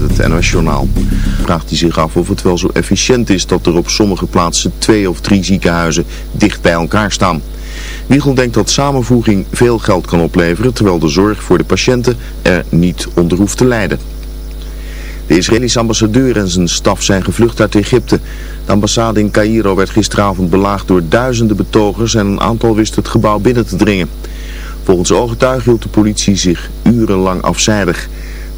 het NOS Journaal. Vraagt hij zich af of het wel zo efficiënt is dat er op sommige plaatsen twee of drie ziekenhuizen dicht bij elkaar staan. Wiegel denkt dat samenvoeging veel geld kan opleveren, terwijl de zorg voor de patiënten er niet onder hoeft te lijden. De Israëlische ambassadeur en zijn staf zijn gevlucht uit Egypte. De ambassade in Cairo werd gisteravond belaagd door duizenden betogers en een aantal wist het gebouw binnen te dringen. Volgens ooggetuigen hield de politie zich urenlang afzijdig.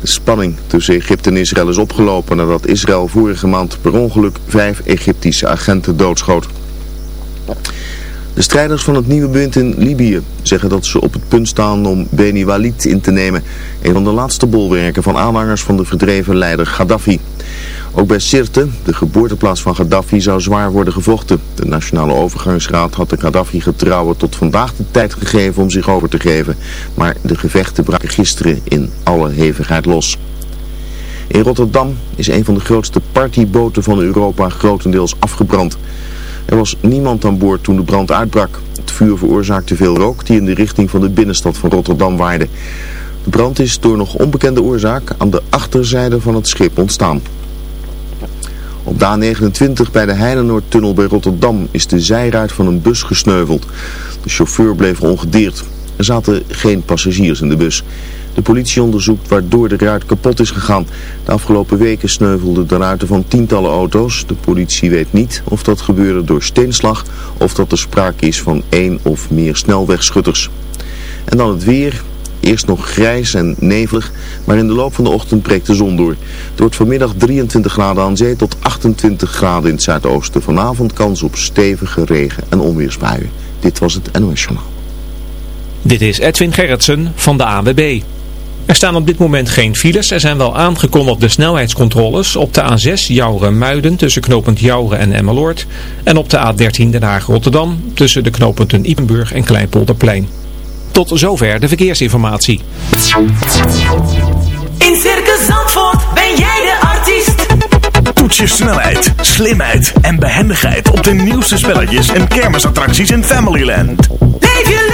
De spanning tussen Egypte en Israël is opgelopen nadat Israël vorige maand per ongeluk vijf Egyptische agenten doodschoot. De strijders van het nieuwe bewind in Libië zeggen dat ze op het punt staan om Beni Walid in te nemen. Een van de laatste bolwerken van aanhangers van de verdreven leider Gaddafi. Ook bij Sirte, de geboorteplaats van Gaddafi, zou zwaar worden gevochten. De Nationale Overgangsraad had de Gaddafi getrouwen tot vandaag de tijd gegeven om zich over te geven. Maar de gevechten braken gisteren in alle hevigheid los. In Rotterdam is een van de grootste partyboten van Europa grotendeels afgebrand. Er was niemand aan boord toen de brand uitbrak. Het vuur veroorzaakte veel rook die in de richting van de binnenstad van Rotterdam waaide. De brand is door nog onbekende oorzaak aan de achterzijde van het schip ontstaan. Op de A29 bij de Heinenoordtunnel bij Rotterdam is de zijruit van een bus gesneuveld. De chauffeur bleef ongedeerd. Er zaten geen passagiers in de bus. De politie onderzoekt waardoor de ruit kapot is gegaan. De afgelopen weken sneuvelden de ruiten van tientallen auto's. De politie weet niet of dat gebeurde door steenslag of dat er sprake is van één of meer snelwegschutters. En dan het weer. Eerst nog grijs en nevelig, maar in de loop van de ochtend breekt de zon door. Het wordt vanmiddag 23 graden aan zee tot 28 graden in het zuidoosten. Vanavond kans op stevige regen- en onweersbuien. Dit was het NOS Journaal. Dit is Edwin Gerritsen van de AWB. Er staan op dit moment geen files. Er zijn wel aangekondigde snelheidscontroles op de A6 Jouren-Muiden tussen knooppunt Jouren en Emmeloord. En op de A13 Den Haag-Rotterdam tussen de knooppunten Ipenburg en Kleinpolderplein. Tot zover de verkeersinformatie. In Circus Zandvoort ben jij de artiest. Toets je snelheid, slimheid en behendigheid op de nieuwste spelletjes en kermisattracties in Familyland. Leef je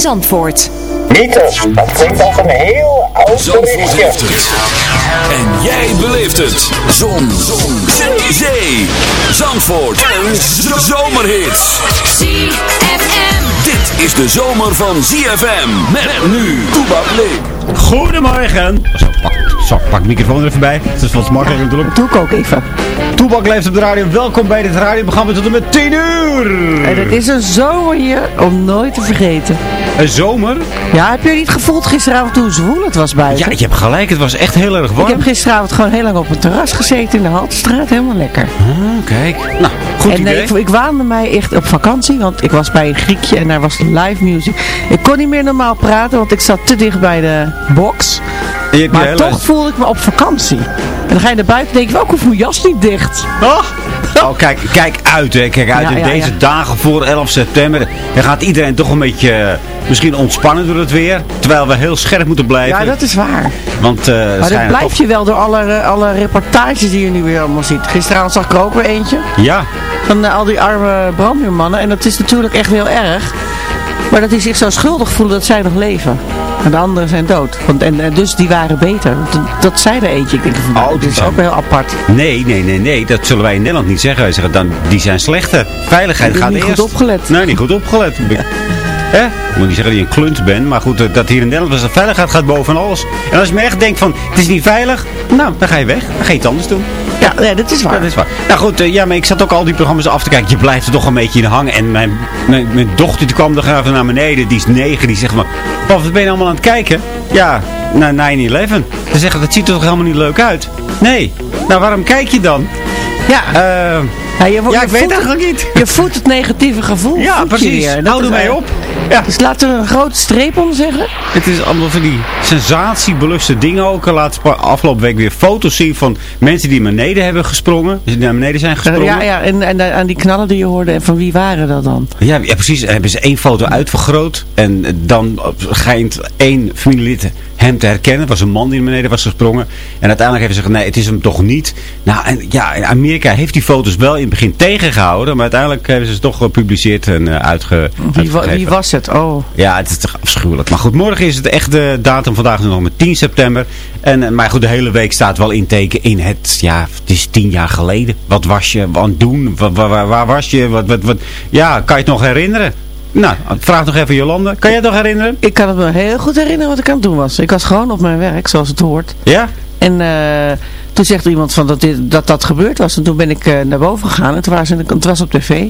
Zandvoort. Nietes, dat klinkt als een heel oud Zandvoort heeft het. En jij beleeft het. Zon. Zon. Zee. Zee. Zandvoort. En zomerhits. ZFM. Dit is de zomer van ZFM. Met nu. Toebak leeft. Goedemorgen. Zo, pak, zo, pak de microfoon er even bij. Het is wat makkelijker natuurlijk. Doe ik ook even. Toebak leeft op de radio. Welkom bij dit radioprogramma tot en met 10 uur. En het is een zomer hier om nooit te vergeten. Een zomer? Ja, heb je niet gevoeld gisteravond hoe zwoel het was buiten? Ja, je hebt gelijk. Het was echt heel erg warm. Ik heb gisteravond gewoon heel lang op een terras gezeten in de Haltestraat. Helemaal lekker. Ah, kijk. Nou, goed en idee. nee, ik, ik waande mij echt op vakantie, want ik was bij een Griekje en daar was live music. Ik kon niet meer normaal praten, want ik zat te dicht bij de box. Maar toch voelde ik me op vakantie. En dan ga je naar buiten en denk je, ook hoef mijn jas niet dicht. Oh, kijk, kijk uit, hè. Kijk uit. Ja, In ja, deze ja. dagen voor 11 september. Dan gaat iedereen toch een beetje eh, misschien ontspannen door het weer. Terwijl we heel scherp moeten blijven. Ja, dat is waar. Want eh Maar dat blijf toch- je wel door alle, alle reportages die je nu weer allemaal ziet. Gisteravond zag ik er ook weer eentje. Ja, Van eh, al die arme brandweermannen. En dat is natuurlijk echt heel erg. Maar dat die zich zo schuldig voelen dat zij nog leven. En de anderen zijn dood. Want, en, en dus die waren beter. Dat, dat zei er eentje. Ik denk van, nou, Oh, dit is dan- ook wel heel apart. nee, nee, nee, nee. Dat zullen wij in Nederland niet zeggen. Wij zeggen dan, die zijn slechter. Veiligheid gaat niet eerst. goed opgelet. Nee, niet goed opgelet. Hè? Ik moet niet zeggen dat je een klunt bent, maar goed, eh, dat hier in Nederland was de veiligheid gaat boven alles. En als je me echt denkt van, het is niet veilig, nou, dan ga je weg. Dan ga je iets anders doen. Ja, nee, dat is waar. Dat is waar. Nou goed, eh, ja, maar ik zat ook al die programma's af te kijken. Je blijft er toch een beetje in hangen. En mijn, mijn, mijn dochter die kwam er even naar beneden. Die is negen. Die zegt van, pap, wat ben je allemaal aan het kijken? Ja, naar 9-11. Ze zeggen, dat ziet er toch helemaal niet leuk uit? Nee. Nou, waarom kijk je dan? Ja. Eh, Ja, je, ja, ik weet voelt eigenlijk niet. Je voelt het negatieve gevoel. Ja, precies. Hou ermee op. Ja. Dus laten we er een grote streep om zeggen. Het is allemaal van die sensatiebeluste dingen ook. Laat afgelopen week weer foto's zien van mensen die naar beneden hebben gesprongen. Dus die naar beneden zijn gesprongen. Ja, ja en, en eh, aan die knallen die je hoorde. En van wie waren dat dan? Ja, ja, precies. En hebben ze één foto uitvergroot. En dan schijnt één familielid hem te herkennen. Het was een man die naar beneden was gesprongen. En uiteindelijk hebben ze gezegd, nee, het is hem toch niet. Nou, en ja, in Amerika heeft die foto's wel in het begin tegengehouden. Maar uiteindelijk hebben ze ze toch gepubliceerd en eh, uitge, Wie, wa- wie was het? Oh. Ja, het is toch afschuwelijk. Maar goed, morgen is het echt de datum. Vandaag is nog met 10 september. En, eh, maar goed, de hele week staat wel in teken in het... Ja, het is tien jaar geleden. Wat was je aan het doen? Waar, waar, waar was je? Wat, wat, wat, ja, kan je het nog herinneren? Nou, vraag nog even Jolande. Kan je het nog herinneren? Ik kan het me heel goed herinneren wat ik aan het doen was. Ik was gewoon op mijn werk, zoals het hoort. Ja? En eh, toen zegt iemand van dat, dit, dat dat gebeurd was. En toen ben ik eh, naar boven gegaan. En toen waren ze, in de- het was op tv.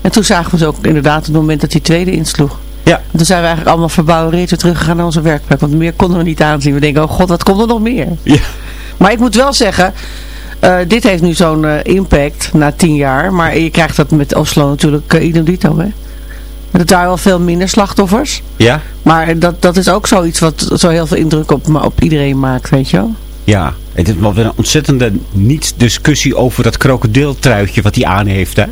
En toen zagen we ze ook inderdaad het moment dat die tweede insloeg. Ja. En toen zijn we eigenlijk allemaal verbouwereerd weer teruggegaan naar onze werkplek. Want meer konden we niet aanzien. We denken, oh god, wat komt er nog meer? Ja. Maar ik moet wel zeggen, eh, dit heeft nu zo'n impact na tien jaar. Maar je krijgt dat met Oslo natuurlijk idem dito, hè. Er waren wel veel minder slachtoffers. Ja? Maar dat, dat is ook zoiets wat zo heel veel indruk op, op iedereen maakt, weet je wel. Ja. Het is wel weer een ontzettende niet-discussie over dat krokodiltruitje wat hij aan heeft, hè?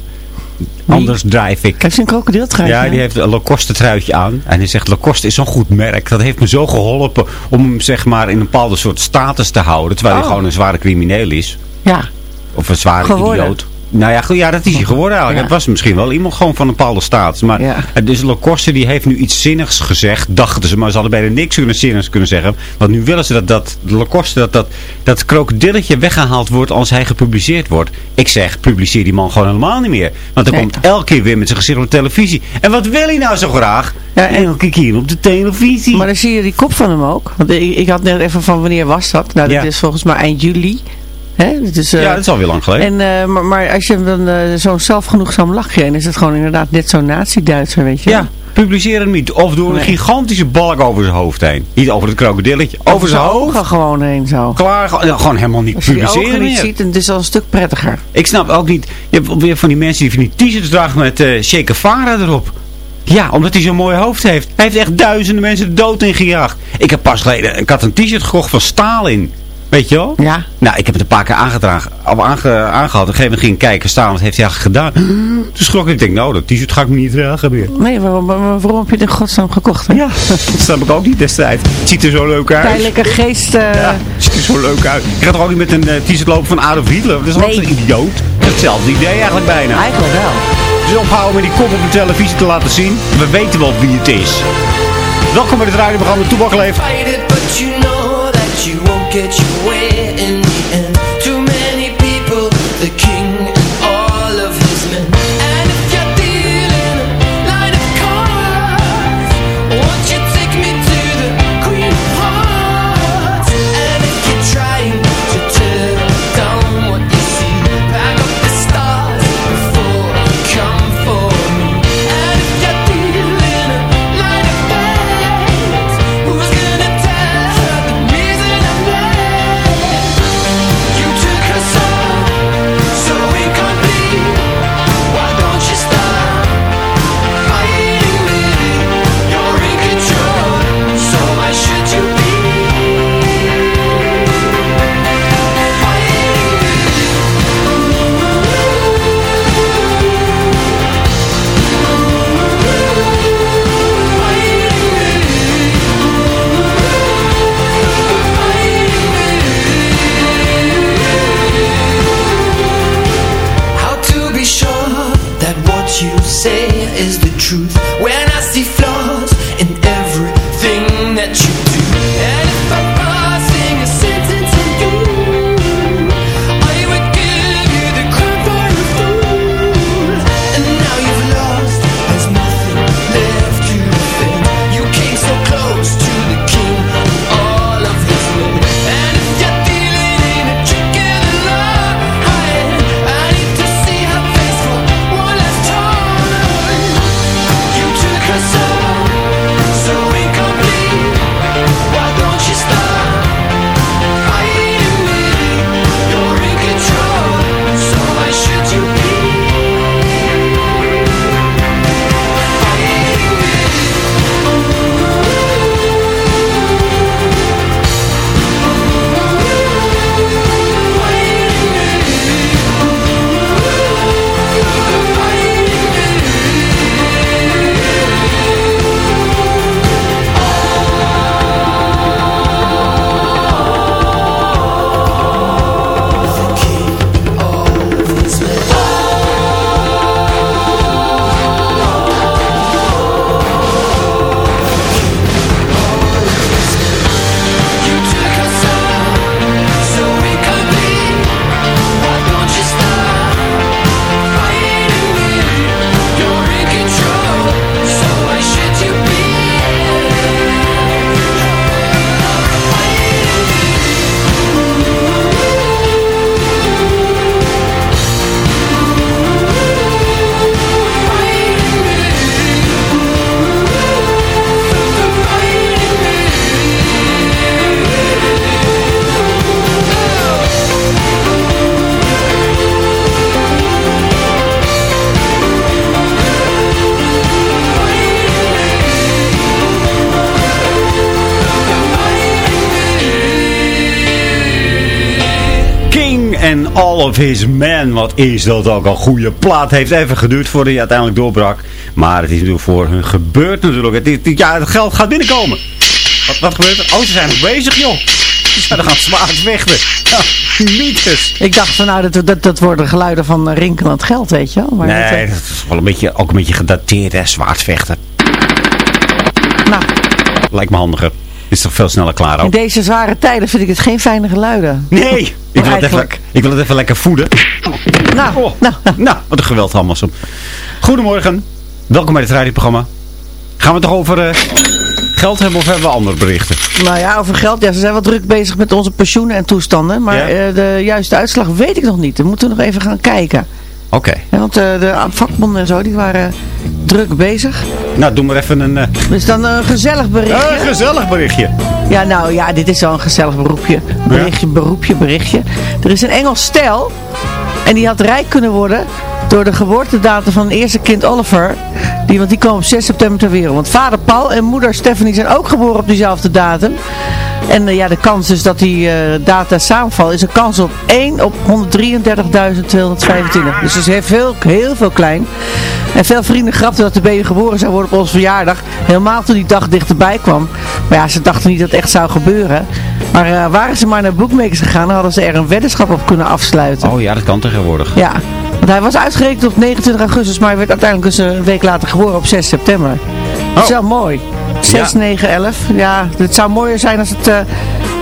Anders drijf ik. Heeft ze een krokodiltruitje? Ja, die heeft een Lacoste truitje aan. En hij zegt, Lacoste is zo'n goed merk. Dat heeft me zo geholpen om hem zeg maar in een bepaalde soort status te houden. Terwijl hij Oh. gewoon een zware crimineel is. Ja. Of een zware Geworden. idioot. Nou ja, goed, ja, dat is hij geworden eigenlijk. Ja. Het was misschien wel iemand gewoon van een bepaalde status. Maar Ja. dus Lacoste die heeft nu iets zinnigs gezegd, dachten ze. Maar ze hadden bijna niks kunnen zinnigs kunnen zeggen. Want nu willen ze dat, dat Lacoste, dat, dat, dat krokodilletje weggehaald wordt als hij gepubliceerd wordt. Ik zeg, publiceer die man gewoon helemaal niet meer. Want hij Nee. komt elke keer weer met zijn gezicht op de televisie. En wat wil hij nou zo graag? Ja, en- elke keer op de televisie. Maar dan zie je die kop van hem ook. Want ik, ik had net even van wanneer was dat? Nou, dat Ja. is volgens mij eind juli. Hè? Dat is, eh, ja, dat is alweer lang geleden. en, eh, maar, maar als je hem dan eh, zo'n zelfgenoegzaam lachje en is het gewoon inderdaad net zo'n nazi-Duitser, weet je. Ja, publiceer hem niet. Of door een gigantische balk over zijn hoofd heen. Niet over het krokodilletje. Over, zijn hoofd. ogen gewoon heen zo. Klaar, gewoon- helemaal niet Als je die publiceren ogen niet meer. ziet, dan is het al een stuk prettiger. Ik snap ook niet. Je hebt weer van die mensen die van die t-shirts dragen met Che Guevara erop. Ja, omdat hij zo'n mooi hoofd heeft. Hij heeft echt duizenden mensen dood in gejaagd. Ik heb pas geleden, ik had een t-shirt gekocht van Stalin. Weet je wel? Ja. Nou, ik heb het een paar keer aangedragen, of aange, aangehad. Op een gegeven moment ging ik kijken, staan, wat heeft hij eigenlijk gedaan? Toen schrok ik, ik denk, nou, dat t-shirt ga ik me niet dragen meer. Nee, waarom, waarom heb je het in godsnaam gekocht? Hè? Ja, dat snap ik ook niet destijds. Het ziet er zo leuk uit. Tijdelijke geest. eh, Ja, het ziet er zo leuk uit. Je gaat toch ook niet met een eh, t-shirt lopen van Adolf Hitler? Dat is Nee. altijd een idioot. Hetzelfde idee eigenlijk bijna. Eigenlijk wel. Dus ophouden met die kop op de televisie te laten zien. We weten wel wie het is. Welkom bij het radioprogramma Toebak Leeft. Get your way of His Men. Wat is dat ook een goede plaat. Heeft even geduurd voordat hij uiteindelijk doorbrak. Maar het is natuurlijk voor hun gebeurd natuurlijk. Het, ja, het geld gaat binnenkomen. Wat, wat gebeurt er? Oh, ze zijn nog bezig joh. Ja, dan gaat zwaar vechten. Mythes. Ik dacht van nou, dat, dat, dat worden geluiden van rinkelend geld, weet je wel. Maar Nee, eh, dat is wel een beetje, ook een beetje gedateerd hè. Zwaardvechten. nou, Lijkt me handiger. Is toch veel sneller klaar in ook. deze zware tijden vind ik het geen fijne geluiden. Nee, ik wil, het even. Ik wil het even lekker voeden. Nou, Oh, nou, nou. Nou, wat een geweld allemaal zo. Goedemorgen. Welkom bij het radioprogramma. Gaan we het toch over eh, geld hebben of hebben we andere berichten? Nou ja, over geld. Ja, ze zijn wel druk bezig met onze pensioenen en toestanden. Maar Ja? eh, de juiste uitslag weet ik nog niet. Dan moeten we nog even gaan kijken. Oké. Ja, want eh, de vakbonden en zo, die waren druk bezig. Nou, doe maar even een, eh, Dus dan een gezellig berichtje. een gezellig berichtje. Ja, nou ja, dit is wel een gezellig beroepje. Berichtje, beroepje, berichtje. Er is een Engels stel. En die had rijk kunnen worden door de geboortedatum van het eerste kind Oliver. Die, want die kwam op 6 september ter wereld. Want vader Paul en moeder Stephanie zijn ook geboren op diezelfde datum. En eh, ja, de kans dus dat die eh, data samenvallen is een kans op 1 op 133.225. Dus dat is heel veel, heel veel klein. En veel vrienden grapten dat de baby geboren zou worden op onze verjaardag. Helemaal toen die dag dichterbij kwam. Maar ja, ze dachten niet dat het echt zou gebeuren. Maar eh, waren ze maar naar bookmakers gegaan, dan hadden ze er een weddenschap op kunnen afsluiten. Oh ja, dat kan tegenwoordig. Ja, want hij was uitgerekend op 29 augustus, maar hij werd uiteindelijk dus een week later geboren op 6 september. Dat is wel mooi. 6, 9, 11. Ja, het zou mooier zijn als het, eh,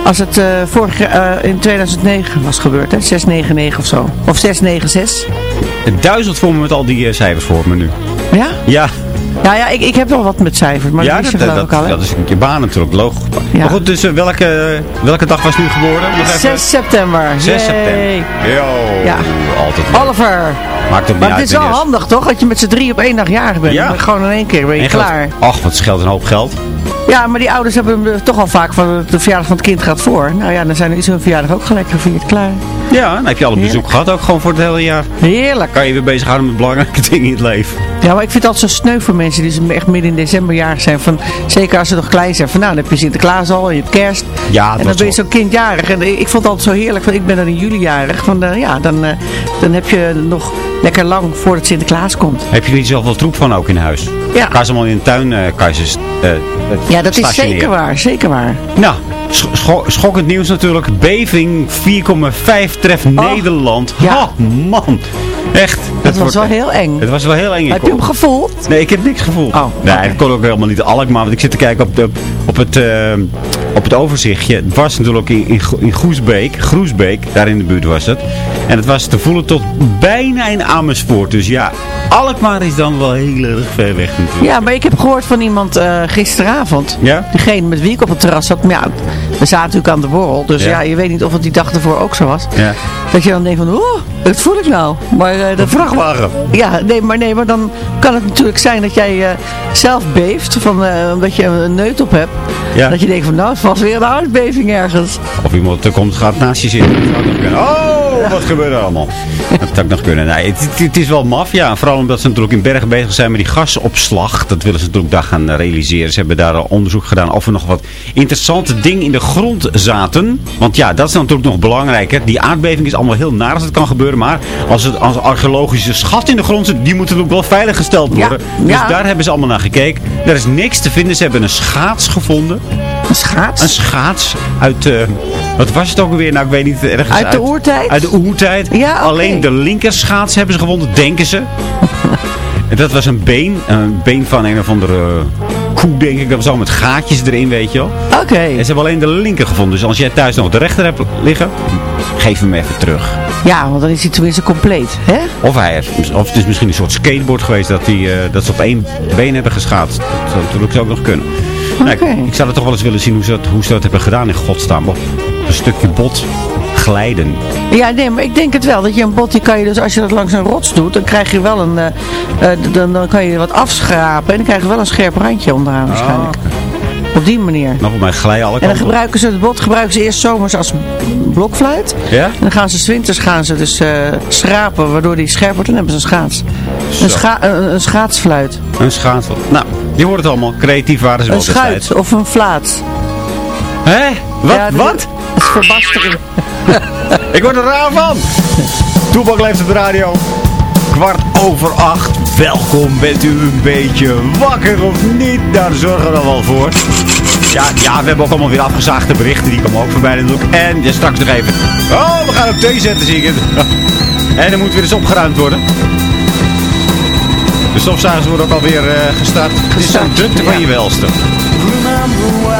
als het eh, vorig eh, in 2009 was gebeurd. Hè? 6, 9, 9 of zo. Of 6, 9, 6. Het duizelt voor me met al die cijfers voor me nu. Ja? Ja, Nou ja, ik, ik heb wel wat met cijfers, maar ja dat is dat, dat, al, dat is een keer baan natuurlijk, logisch. Ja. Maar goed, dus eh, welke, welke dag was nu geboren? Nog even. 6 september. 6 Yay. september. Yo, Ja. altijd leuk. Oliver. Maakt niet Maar het uit is wel handig toch, dat je met z'n drie op één dag jarig bent. Ja. Gewoon in één keer ben je En klaar. Ach, wat scheelt een hoop geld. Ja, maar die ouders hebben hem toch al vaak van de verjaardag van het kind gaat voor. Nou ja, dan zijn is hun verjaardag ook gelijk gevierd. Klaar. Ja, dan heb je al een bezoek gehad, ook gewoon voor het hele jaar. Heerlijk. Kan je weer bezighouden met belangrijke dingen in het leven. Ja, maar ik vind het altijd zo sneu voor mensen die echt midden in december jarig zijn. Van, zeker als ze nog klein zijn. Van nou, dan heb je Sinterklaas al je hebt kerst. Ja, en dat dan ben je zo'n kind jarig. En ik vond het altijd zo heerlijk. Van, ik ben dan in juli jarig. Van, eh, ja, dan, eh, dan heb je nog lekker lang voordat Sinterklaas komt. Heb je er zoveel troep van ook in huis? Ja. Kan ze allemaal in de tuin kan ze, eh, eh, Ja, dat is zeker waar. Zeker waar. Nou, sch- scho- schokkend nieuws natuurlijk. Beving 4,5 treft Nederland. Ja. Ha, man. Echt. Dat Dat was wel heel eng. Het was wel heel eng. Heb je hem gevoeld? Nee, ik heb niks gevoeld. Oh, nee, het kon ook helemaal niet Alkmaar. Want ik zit te kijken op, de, op, het, eh, op het overzichtje. Het was natuurlijk in, in, Go- in Groesbeek. Groesbeek, daar in de buurt was het. En het was te voelen tot bijna in Amersfoort. Dus ja, Alkmaar is dan wel heel erg ver weg natuurlijk. Ja, maar ik heb gehoord van iemand eh, gisteravond. Ja? Degene met wie ik op het terras zat. Maar ja, we zaten natuurlijk aan de borrel. Dus Ja. ja, je weet niet of het die dag ervoor ook zo was. Ja. Dat je dan denkt van, oh, dat voel ik nou. Maar, eh, dat vrachtwagen. Ja, nee maar, nee, maar dan kan het natuurlijk zijn dat jij eh, zelf beeft. Van, omdat je een neut op hebt. Ja. Dat je denkt van, nou, het was weer een aardbeving ergens. Of iemand er komt, gaat naast je zitten. Oh, wat gebeurt er allemaal? Dat zou ook nog kunnen. Nee, het, het- het is wel maf, ja. Vooral omdat ze natuurlijk in Bergen bezig zijn met die gasopslag. Dat willen ze natuurlijk daar gaan eh, realiseren. Ze hebben daar al onderzoek gedaan of er nog wat interessante dingen in de grond zaten. Want ja, dat is natuurlijk nog belangrijker. Die aardbeving is allemaal heel naar als het kan gebeuren. Maar als het als archeologische schat in de grond zit, die moeten natuurlijk wel veiliggesteld Ja, worden. Dus ja. daar hebben ze allemaal naar gekeken. Er is niks te vinden. Ze hebben een schaats gevonden. Een schaats? Een schaats uit, eh, wat was het ook alweer? Nou, ik weet niet, ergens Uit de oertijd? Uit de oertijd. Ja. Alleen de linkerschaats hebben ze gevonden, denken ze. en dat was een been, een been van een of andere koe, denk ik. Dat was al met gaatjes erin, weet je wel. Oké. En ze hebben alleen de linker gevonden. Dus als jij thuis nog de rechter hebt liggen, geef hem even terug. Ja, want dan is hij tenminste compleet. Hè? Of, hij heeft, of het is misschien een soort skateboard geweest dat, die, eh, dat ze op één been hebben geschaatst. Dat zou natuurlijk ook nog kunnen. Nou, ik- Oké. ik, zou het toch wel eens willen zien hoe ze dat, hoe ze dat hebben gedaan in godsnaam. Een stukje bot glijden. Ja, nee, maar ik denk het wel. Dat je een bot, die kan je dus, als je dat langs een rots doet, dan krijg je wel een, eh, eh, dan, dan kan je wat afschrapen en dan krijg je wel een scherp randje onderaan waarschijnlijk. Op die manier. Nou, voor mij glijden alle En dan gebruiken ze het bot gebruiken ze eerst zomers als blokfluit. Ja? En dan gaan ze winters gaan ze dus eh, schrapen, waardoor die scherp wordt. En dan hebben ze een schaats. Een, scha een, een schaatsfluit. Een schaats. Nou, je hoort het allemaal. Creatief waren ze wel Een schuit of een flaat. Hè? Wat? Ja, Wat? Verbastering. Ik word er raar van. Toepak leeft op de radio. Kwart over acht. Welkom. Bent u een beetje wakker of niet? Daar zorgen we er wel voor. Ja, ja, we hebben ook allemaal weer afgezaagde berichten. Die komen ook voorbij natuurlijk. En ja, straks nog even. Oh, we gaan op thee zetten, zie ik het. En er moet weer eens opgeruimd worden. De stofzuigers worden ook alweer eh gestart. Het is zo'n drukte van je welste. Remember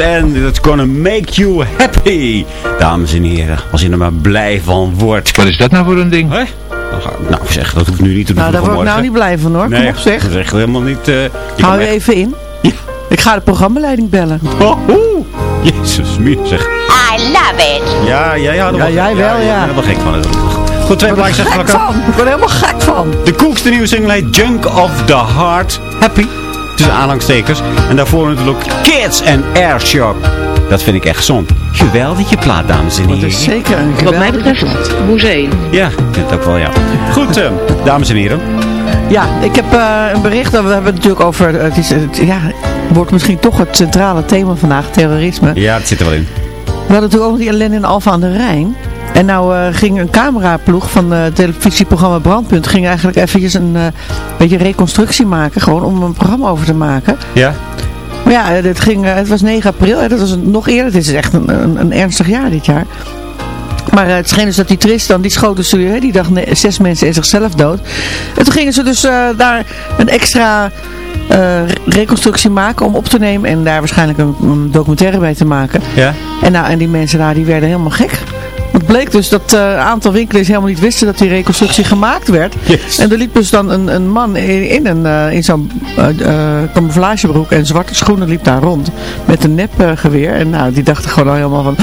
en It's Gonna Make You Happy. Dames en heren, als je er maar blij van wordt. Wat is dat nou voor een ding? Hè? Nou zeg, dat hoeft nu niet te doen Nou, daar word ik nou niet blij van hoor. Kom Nee, op zeg. dat is echt helemaal niet... eh, je kan Hou je echt- even in. Ik ga de programmaleiding bellen. Oh. Jezus, meer zeg. I love it. Ja, ja, ja. Ja, jij wel, ja. Ik ben er wel gek van. Goed, twee plaatjes achter gek elkaar. van. Ik word er helemaal gek van. De Cooks, de nieuwe single heet Junk of the Heart. Happy. Tussen aanhangstekens. En daarvoor natuurlijk Kids en Airshock. Dat vind ik echt zo'n geweldige plaat, dames en Dat heren. is zeker een Wat mij betreft. Hoezee. Ja, ik vind het ook wel, ja. Goed, eh, dames en heren. Ja, ik heb eh, een bericht. dat We hebben het natuurlijk over... Het, is, het ja, wordt misschien toch het centrale thema vandaag. Terrorisme. Ja, dat zit er wel in. We hadden natuurlijk ook die ellende in Alfa aan de Rijn. En nou eh, ging een cameraploeg van het televisieprogramma Brandpunt... ging eigenlijk eventjes een eh, beetje reconstructie maken. Gewoon om een programma over te maken. Ja? Maar ja, eh, het, ging, eh, het was 9 april. Hè, dat was een- nog eerder. Het is echt een, een, een ernstig jaar dit jaar. Maar eh, het scheen dus dat die Tristan, die schoot dus eh, die dag ne- zes mensen in zichzelf dood. En toen gingen ze dus eh, daar een extra eh, re- reconstructie maken om op te nemen. En daar waarschijnlijk een, een documentaire bij te maken. Ja? En, nou, en die mensen daar, die werden helemaal gek. Het bleek dus dat eh, een aantal winkeliers helemaal niet wisten dat die reconstructie gemaakt werd. Yes. En er liep dus dan een, een man in, in, een, eh, in zo'n eh, eh, camouflagebroek en zwarte schoenen liep daar rond. Met een nepgeweer. en nou, die dachten gewoon al helemaal van...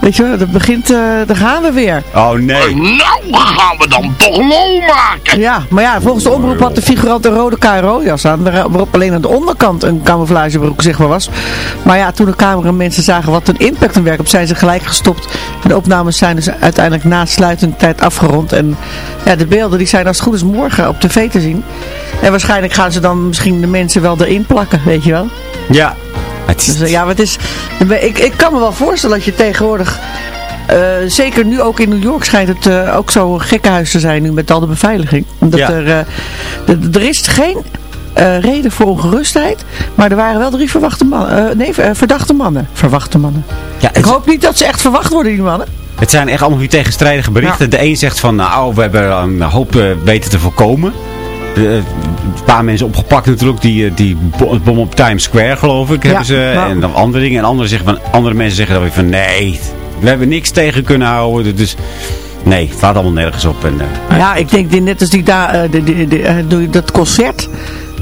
Weet je wel, dat begint, eh daar gaan we weer. Oh nee. Nou gaan we dan toch lol maken. Ja, maar ja, volgens de omroep had de figurant een rode KRO-jas aan, waar- waarop alleen aan de onderkant een camouflagebroek zichtbaar was. Maar ja, toen de cameramensen zagen wat een impact een werk op, zijn ze gelijk gestopt. En de opnames zijn dus uiteindelijk na sluitende tijd afgerond. En ja, de beelden die zijn als het goed is morgen op tv te zien. En waarschijnlijk gaan ze dan misschien de mensen wel erin plakken, weet je wel. Ja. Het is- Dus eh, ja, maar het is, ik, ik kan me wel voorstellen dat je tegenwoordig, eh, zeker nu ook in New York schijnt het eh, ook zo'n gekkenhuis te zijn nu met al de beveiliging. Omdat Ja. er, er is geen reden voor ongerustheid. Maar er waren wel drie verwachte mannen. nee, verdachte mannen. Verwachte mannen. Ja, Ik hoop niet dat ze echt verwacht worden, die mannen. Het zijn echt allemaal weer tegenstrijdige berichten. De een zegt van, nou, we hebben een hoop eh, weten te voorkomen. Eh, een paar mensen opgepakt natuurlijk, die, eh, die bo- bom op Times Square geloof ik, hebben ze. nou. En dan andere dingen. En andere, zeggen van, andere mensen zeggen dan weer van, nee, we hebben niks tegen kunnen houden. Dus nee, het allemaal nergens op. En, Ja, ik denk die- net als die daar, je dat concert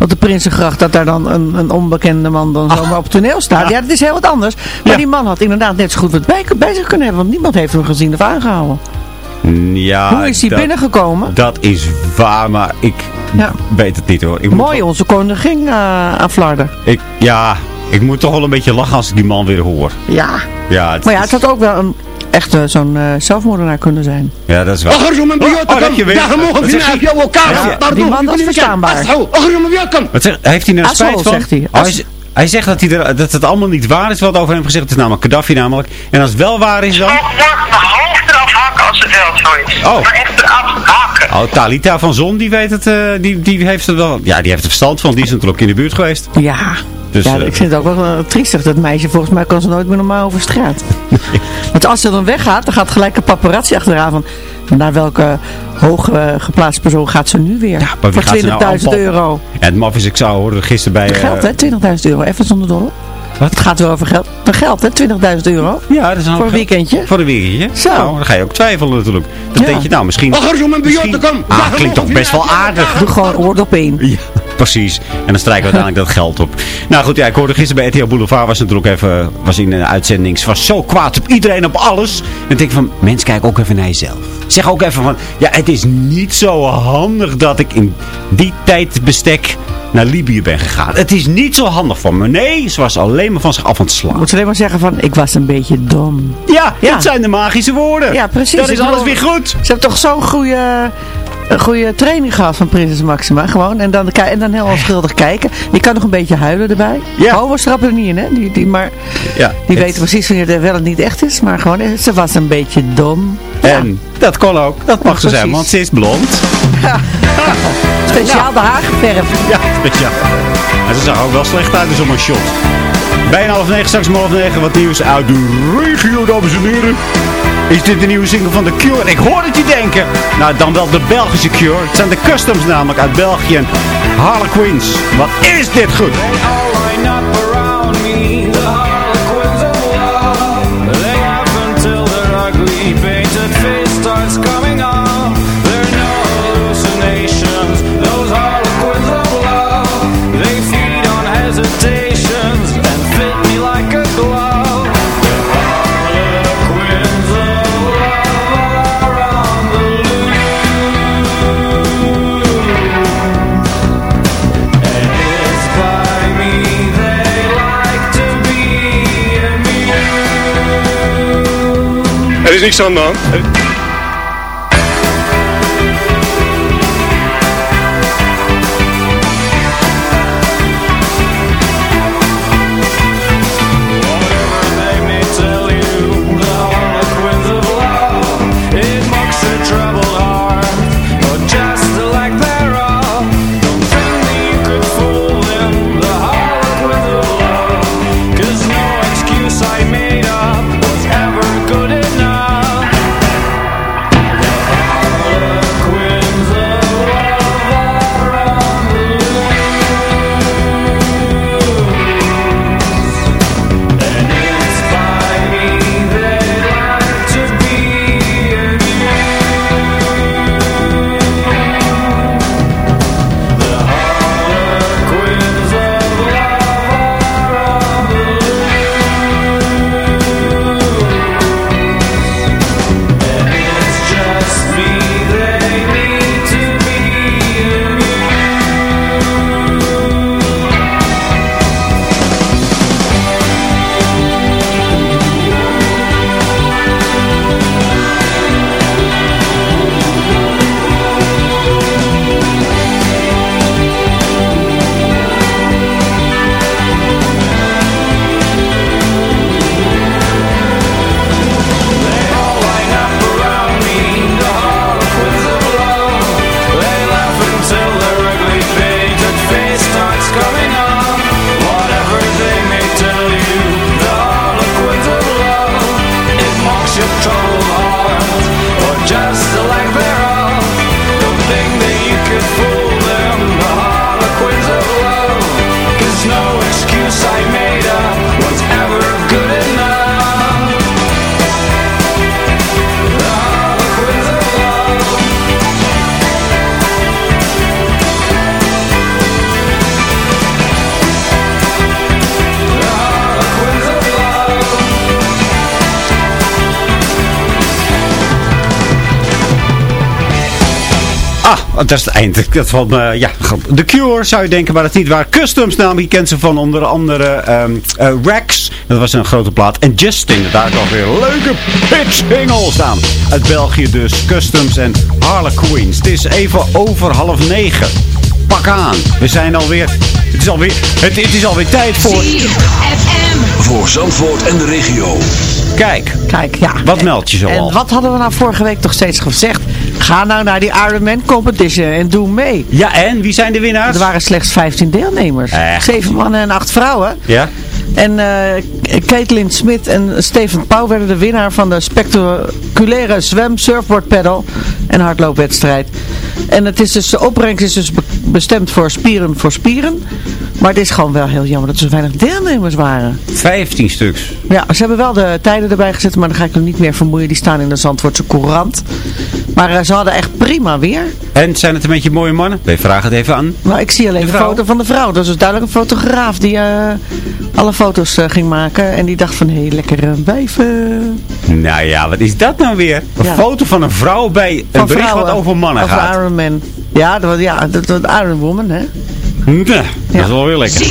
op de Prinsengracht, dat daar dan een, een onbekende man dan zomaar op het toneel staat. Ja. dat is heel wat anders. Maar Ja. die man had inderdaad net zo goed wat bij, bij zich kunnen hebben, want niemand heeft hem gezien of aangehouden. ja, Hoe is hij binnengekomen? Dat is waar, maar ik Ja. weet het niet hoor. Ik Mooi, onze koningin uh, aan Flarden. Ik, ja, ik moet toch wel een beetje lachen als ik die man weer hoor. Ja. Ja, het, Maar ja, het had ook wel een echte zo'n eh, zelfmoordenaar kunnen zijn. ja dat is zo'n Oh, oh, dat je weer. Wat zeg je? Ja, die man was verstaanbaar. Wat zeg, heeft hij er een Assel, spijt van? zegt hij. Oh, hij, zegt dat, hij er, dat het allemaal niet waar is wat over hem gezegd is. Het is namelijk Gaddafi namelijk. En als het wel waar is dan... Ja, mijn hoofd eraf hakken als het wel zo is. Oh. Maar echt. Oh, Talita van Zon, die weet het, eh, die, die heeft het wel. Ja, die heeft er verstand van. Die is natuurlijk in de buurt geweest. Ja. Dus, ja, eh, ik vind het ook wel uh, triestig. Dat meisje, volgens mij kan ze nooit meer normaal over straat. Want als ze dan weggaat, dan gaat gelijk een paparazzi achteraan van... Naar welke hoog uh, geplaatste persoon gaat ze nu weer? maar wie Voor 20.000 gaat ze nou euro. Ja, het maf is, ik zou horen gisteren bij... eh, Geld, hè? 20.000 euro. Even zonder dollar. Wat? Het gaat wel over geld. Dat geld, hè? 20.000 euro. Ja, dat is een Voor een weekendje. Voor een weekendje. Zo. Nou, dan ga je ook twijfelen natuurlijk. Dan Ja. denk je, nou, misschien... Achter zo'n misschien bibliotheek ah, klinkt toch best wel aardig. Doe gewoon oor op één. Ja, precies. En dan strijken we uiteindelijk dat geld op. Nou goed, ja, ik hoorde gisteren bij RTL Boulevard was natuurlijk even was in een uitzending. Ze was zo kwaad op iedereen, op alles. En dan denk ik van, mensen kijk ook even naar jezelf. Zeg ook even van, ja, het is niet zo handig dat ik in die tijdbestek naar Libië ben gegaan. Het is niet zo handig van me. Nee, ze was alleen maar van zich af aan het slaan. Moet ze alleen maar zeggen van, ik was een beetje dom. Ja, Ja. dat zijn de magische woorden. Ja, precies. Dat is Ik alles weer goed. Ze hebben toch zo'n goede, een goede training gehad van Prinses Maxima. Gewoon. En dan, en dan heel onschuldig kijken. Je kan nog een beetje huilen erbij. Ja. Trappen er niet in, hè. Die, die, maar Ja, die het- weten precies wanneer het wel en niet echt is. Maar gewoon, eh, ze was een beetje dom. En dat kon ook. Dat mag Ja, zo zijn, want ze is blond. Speciaal de haar geverfd. Ja, speciaal. En ze zag ook wel slecht uit, dus om een shot. Bijna half negen, straks om half negen. Wat nieuws uit de regio, dames en heren. Is dit de nieuwe single van The Cure? Ik hoor het je denken. Nou, dan wel de Belgische Cure. Het zijn de Customs namelijk uit België. Harlequins. Wat is dit goed? Is niks aan de. Dat is het eind. Dat van, eh, ja, The Cure zou je denken, maar dat is niet waar. Customs, namelijk, je kent ze van onder andere ehm eh, Rex. Dat was een grote plaat. En Justin, daar toch weer leuke pitch singles staan. Uit België dus, Customs en Harlequins. Het is even over half negen. Pak aan. We zijn alweer, het is alweer, het, het is alweer tijd voor... Voor Zandvoort en de regio. Kijk. Kijk, ja. Wat meld je zo En al? wat hadden we nou vorige week toch steeds gezegd? Ga nou naar die Ironman competition en doe mee. Ja, en? Wie zijn de winnaars? Er waren slechts 15 deelnemers. Echt? Zeven mannen en acht vrouwen. Ja? En eh Caitlin Smit en Steven Pauw werden de winnaar van de spectaculaire zwem, surfboard, pedal en hardloopwedstrijd. En het is dus, de opbrengst is dus be- bestemd voor spieren voor spieren. Maar het is gewoon wel heel jammer dat er zo weinig deelnemers waren. 15 stuks. Ja, ze hebben wel de tijden erbij gezet, maar daar ga ik nog niet meer vermoeien. Die staan in de Zandvoortse Courant. Maar eh, ze hadden echt prima weer. En zijn het een beetje mooie mannen? We vragen het even aan. Nou, ik zie alleen de, foto van de vrouw. Dat is duidelijk een fotograaf die eh, alle foto's eh, ging maken. En die dacht van, hé, hey, lekker uh, wijven. Nou ja, wat is dat nou weer? Een Ja. foto van een vrouw bij een Van bericht vrouwen. wat over mannen Over gaat. Iron Man. Ja, dat, was- ja, dat was Iron Woman, hè. Nee, dat is wel weer lekker.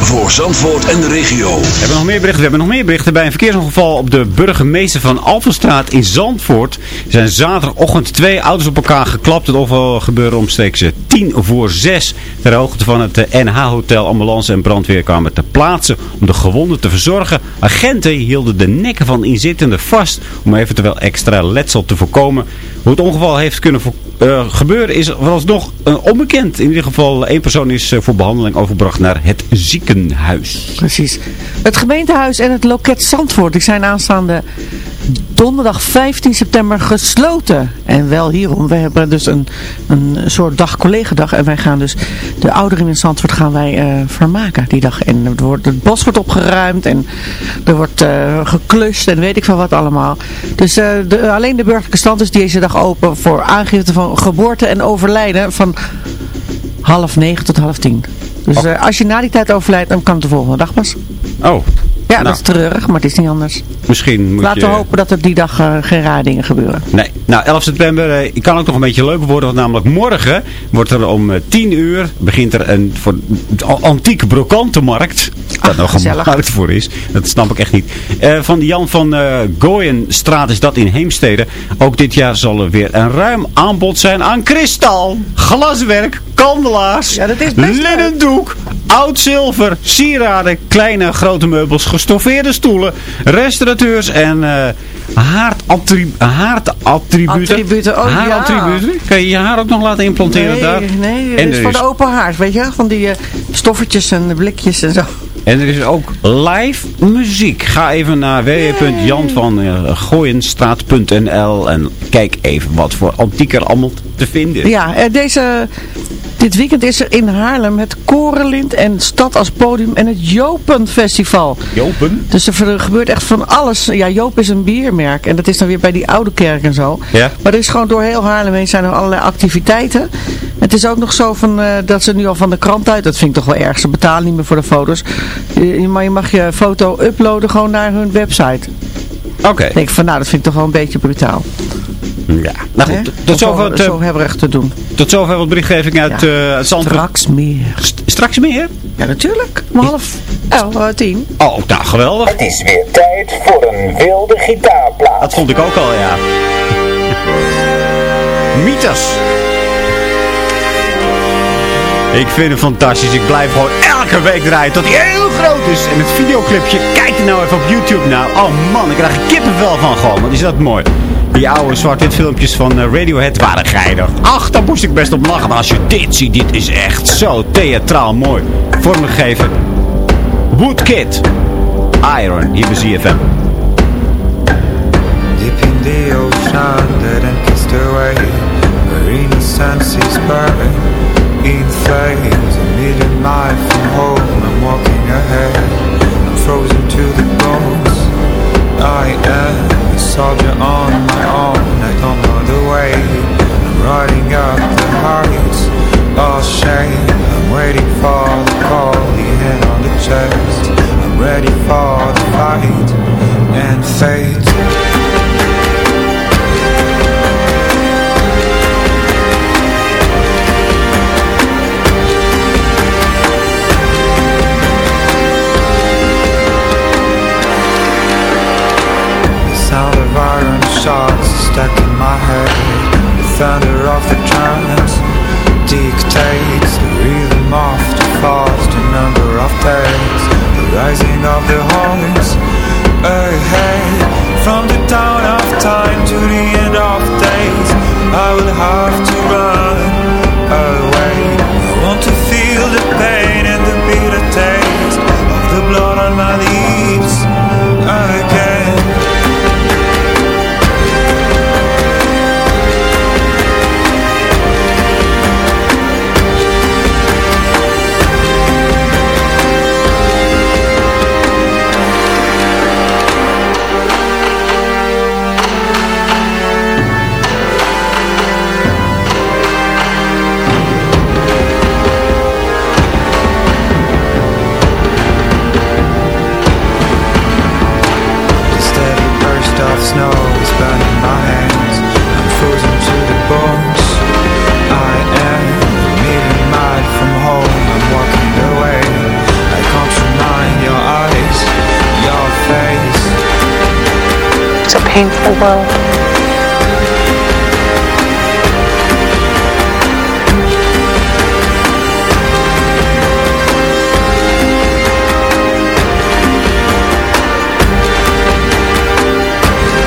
Voor Zandvoort en de regio. We hebben nog meer berichten. We hebben nog meer berichten bij een verkeersongeval op de burgemeester van Alphenstraat in Zandvoort. Er zijn zaterdagochtend twee auto's op elkaar geklapt. Het ongeval gebeurde omstreeks eh, tien voor zes. Ter hoogte van het eh, NH-hotel. Ambulance en brandweer kwamen ter plaatse om de gewonden te verzorgen. Agenten hielden de nekken van inzittenden vast om eventueel extra letsel te voorkomen. Hoe het ongeval heeft kunnen eh, gebeuren is vooralsnog uh, onbekend. In ieder geval één persoon is eh, voor behandeling overgebracht naar het ziekenhuis. Precies. Het gemeentehuis en het loket Zandvoort zijn aanstaande donderdag 15 september gesloten. En wel hierom. We hebben dus een, een soort dag collegadag. En wij gaan dus de ouderen in Zandvoort gaan wij eh, vermaken die dag. En het, wordt, het bos wordt opgeruimd. En er wordt eh, geklust. En weet ik van wat allemaal. Dus eh, alleen de burgerlijke stand is deze dag open voor aangifte van geboorte en overlijden van half negen tot half tien. Dus eh, als je na die tijd overlijdt, dan kan het de volgende dag pas. Oh. Ja, Nou. dat is treurig, maar het is niet anders. Misschien moet Laten je... we hopen dat er die dag eh, geen rare dingen gebeuren. Nee, nou 11 september eh, kan ook nog een beetje leuker worden. Want namelijk morgen wordt er om eh, 10 uur begint er een voor, antieke brokantenmarkt. Daar nog een markt voor is. Dat snap ik echt niet. Eh, van de Jan van eh Gooienstraat is dat in Heemstede. Ook dit jaar zal er weer een ruim aanbod zijn aan kristal, glaswerk, kandelaars, Ja, dat is best linnen doek, oud zilver, sieraden, kleine en grote meubels, gestoffeerde stoelen, restaurateurs en eh haardattribu- haardattributen. Attributen, oh ja. Kan je je haar ook nog laten implanteren nee, daar? nee, en is voor is, de open haard, weet je? Van die eh, stoffertjes en blikjes en zo. en er is ook live muziek. Ga even naar www.janvangooienstraat.nl en kijk even wat voor antiek er allemaal te vinden. Ja, eh, deze, dit weekend is er in Haarlem het Korenlint en Stad als podium en het Jopen Festival. Jopen? Dus er gebeurt echt van alles. Ja, Joop is een biermerk en dat is dan weer bij die oude kerk en zo. Ja. Maar er is gewoon door heel Haarlem heen zijn er allerlei activiteiten. Het is ook nog zo van, eh, dat ze nu al van de krant uit, dat vind ik toch wel erg, ze betalen niet meer voor de foto's. Je- maar je mag je foto uploaden gewoon naar hun website. Oké. Ik denk van, nou dat vind ik toch wel een beetje brutaal. Ja. Nou goed, tot zo, zover, het, eh, zo hebberig te doen. tot zover wat berichtgeving uit Ja. eh. Straks meer. St- Straks meer? Ja, natuurlijk. Om half elf, eh, tien. Oh, nou geweldig. Het is weer tijd voor een wilde gitaarplaat. Dat vond ik ook al, ja. Mieters. Ik vind hem fantastisch. Ik blijf gewoon elke week draaien tot hij heel groot is. En het videoclipje, kijk er nou even op YouTube naar. Oh man, ik krijg kippenvel van gewoon. Wat is dat mooi. Die oude zwart-wit filmpjes van eh, Radiohead waren geinig. Ach, daar moest ik best op lachen. Maar als je dit ziet, dit is echt zo theatraal mooi. Vormgegeven. Woodkid. Iron, hier bij ZFM. Deep in the ocean, and innocence in flames. A million miles from home, I'm walking ahead. I'm frozen to the bones. I am a soldier on my own. I don't know the way. I'm riding up the heights. Lost shame. I'm waiting for the call. The hand on the chest. I'm ready for the fight. And fate thunder of the drums dictates the rhythm of the fast number of days, the rising of the horns. Hey, hey, from the dawn of time to the end of days, I will have to run. Oh,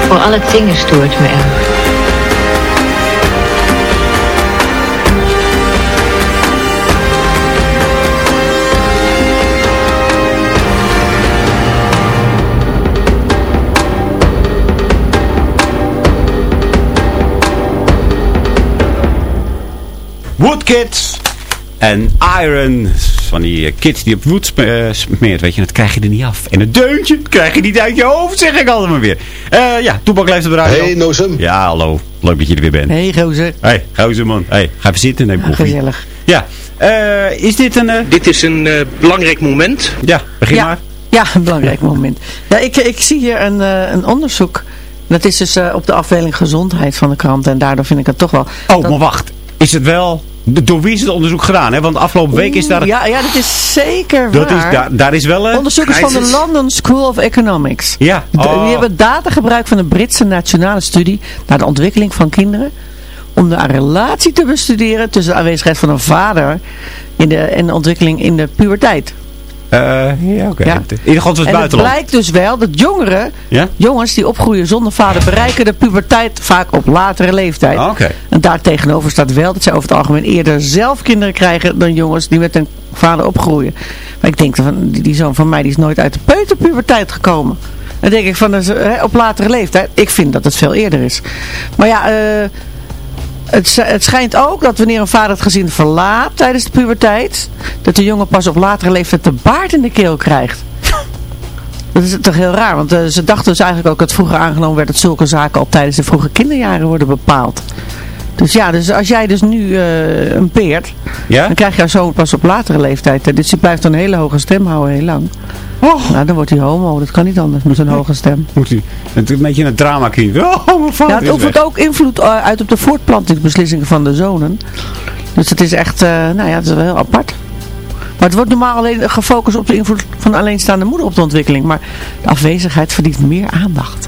Voor alle dingen stoort me. Woodkids en Iron. Van die eh, kids die op wood sp- eh, smeert, weet je. Dat krijg je er niet af. En het deuntje krijg je niet uit je hoofd, zeg ik altijd maar weer. Eh ja, Toepak leeft op de radio. Hey, Nozem. Ja, hallo. Leuk dat je er weer bent. Hey, gozer. Hey, gozer man. Hey, ga even zitten, neem koffie. Gezellig. Ja, eh, is dit een... Dit is een belangrijk moment. Ja, begin ja. maar. Ja, een belangrijk moment. Ja, ik, ik zie hier een, eh, een onderzoek. Dat is dus eh, op de afdeling gezondheid van de krant. En daardoor vind ik het toch wel... Oh, maar wacht. Is het wel... Door wie is het onderzoek gedaan? Hè? Want de afgelopen week is daar... Ja, ja, dat is zeker dat is, waar. daar, daar is wel... een Onderzoekers van de. London School of Economics. Ja. Oh. Die hebben data gebruikt van de Britse nationale studie naar de ontwikkeling van kinderen. Om de relatie te bestuderen tussen de aanwezigheid van een vader in de, en de ontwikkeling in de puberteit. Eh, ja, oké. Ja. In ieder geval het was en het buitenland. blijkt dus wel dat jongeren, Ja? jongens die opgroeien zonder vader, bereiken de puberteit vaak op latere leeftijd. Ah, Oké. En daartegenover staat wel dat zij over het algemeen eerder zelf kinderen krijgen dan jongens die met een vader opgroeien. Maar ik denk van, die, die zoon van mij die is nooit uit de peuterpuberteit gekomen. Dan denk ik van, op latere leeftijd, ik vind dat het veel eerder is. Maar ja, eh, het, het schijnt ook dat wanneer een vader het gezin verlaat tijdens de puberteit, dat de jongen pas op latere leeftijd de baard in de keel krijgt. Dat is toch heel raar, want eh, ze dachten dus eigenlijk ook dat vroeger aangenomen werd dat zulke zaken al tijdens de vroege kinderjaren worden bepaald. Dus ja, dus als jij dus nu eh, een peert, Ja? dan krijg je jouw zoon pas op latere leeftijd. Dus die blijft dan een hele hoge stem houden, heel lang. Nou, dan wordt hij homo, dat kan niet anders met een hoge stem. Moet het een beetje een drama kind. Oh, mijn vader Ja, het oefent ook invloed eh, uit op de voortplantingsbeslissingen van de zonen. Dus het is echt, eh, nou ja, het is wel heel apart. Maar het wordt normaal alleen gefocust op de invloed van de alleenstaande moeder op de ontwikkeling. Maar de afwezigheid verdient meer aandacht.